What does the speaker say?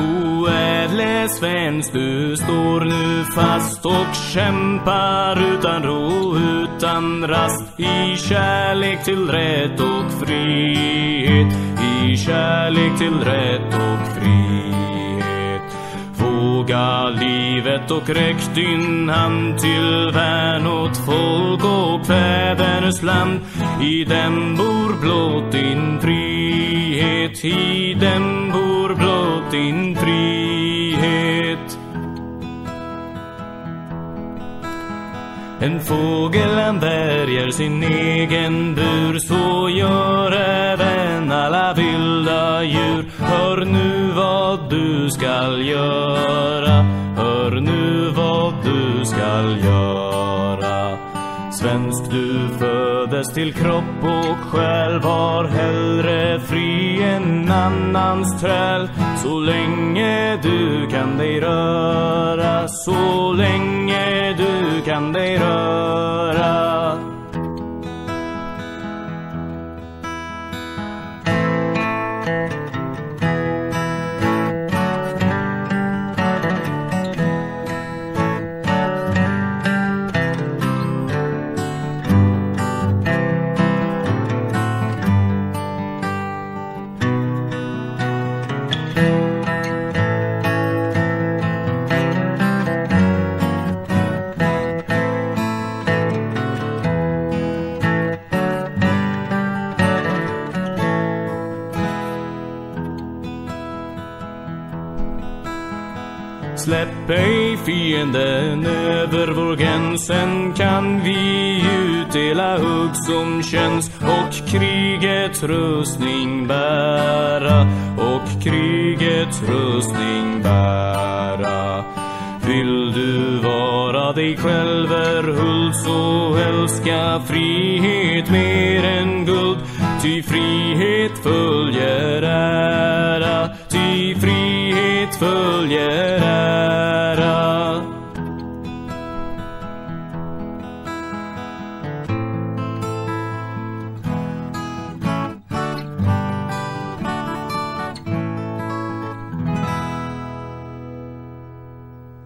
O ädle svensk, du står nu fast och kämpar utan ro, utan rast i kärlek till rätt och frihet, i kärlek till rätt och frihet. Våga livet och räck din hand till värn åt folk och fäders land. I dem bor blott din frihet, En fågel han värjer sin egen bur. Så gör även alla vilda djur. Hör nu vad du skall göra. Hör nu vad du skall göra. Svensk du föddes till kropp och själ Var hellre fri än annans träl. Så länge du kan dig röra Så länge du kan dig röra. Släpp ej fienden över vår gräns. Sen kan vi utdela hugg som känns Och krigets rustning bära. Och krigets rustning bära. Vill du vara dig själv är huld så älska frihet mer än guld. Ty frihet följer ära